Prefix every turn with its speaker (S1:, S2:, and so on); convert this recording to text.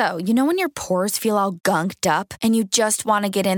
S1: So, you know when your pores feel all gunked up and you just want to get in